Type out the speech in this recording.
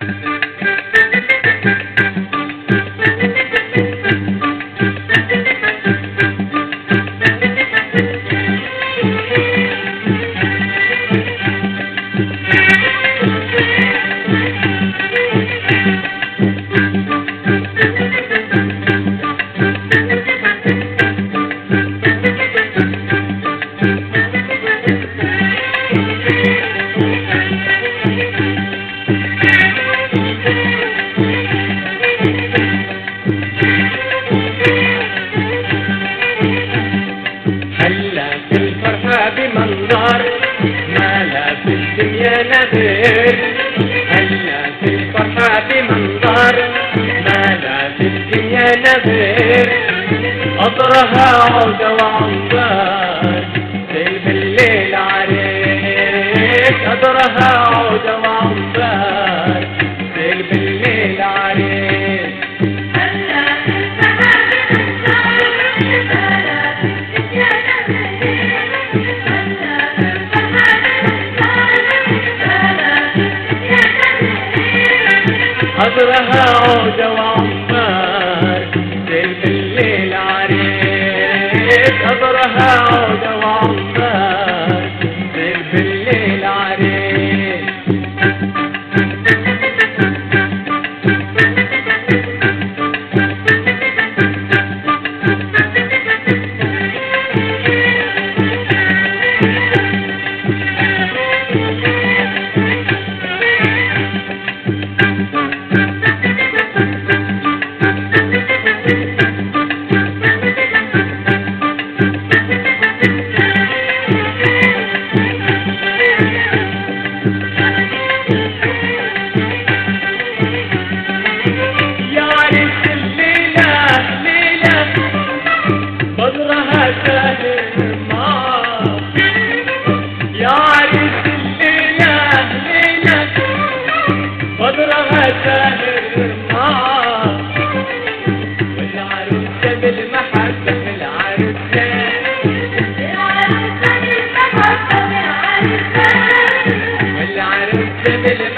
Thank you. في الفرحة بمنظر ما لا في الدنيا نبير هلا في الفرحة بمنظر ما لا في الدنيا نبير قطرها عودة وعنبار سيف الليل عريق قطرها عودة रहा हो जवा Deme, deme.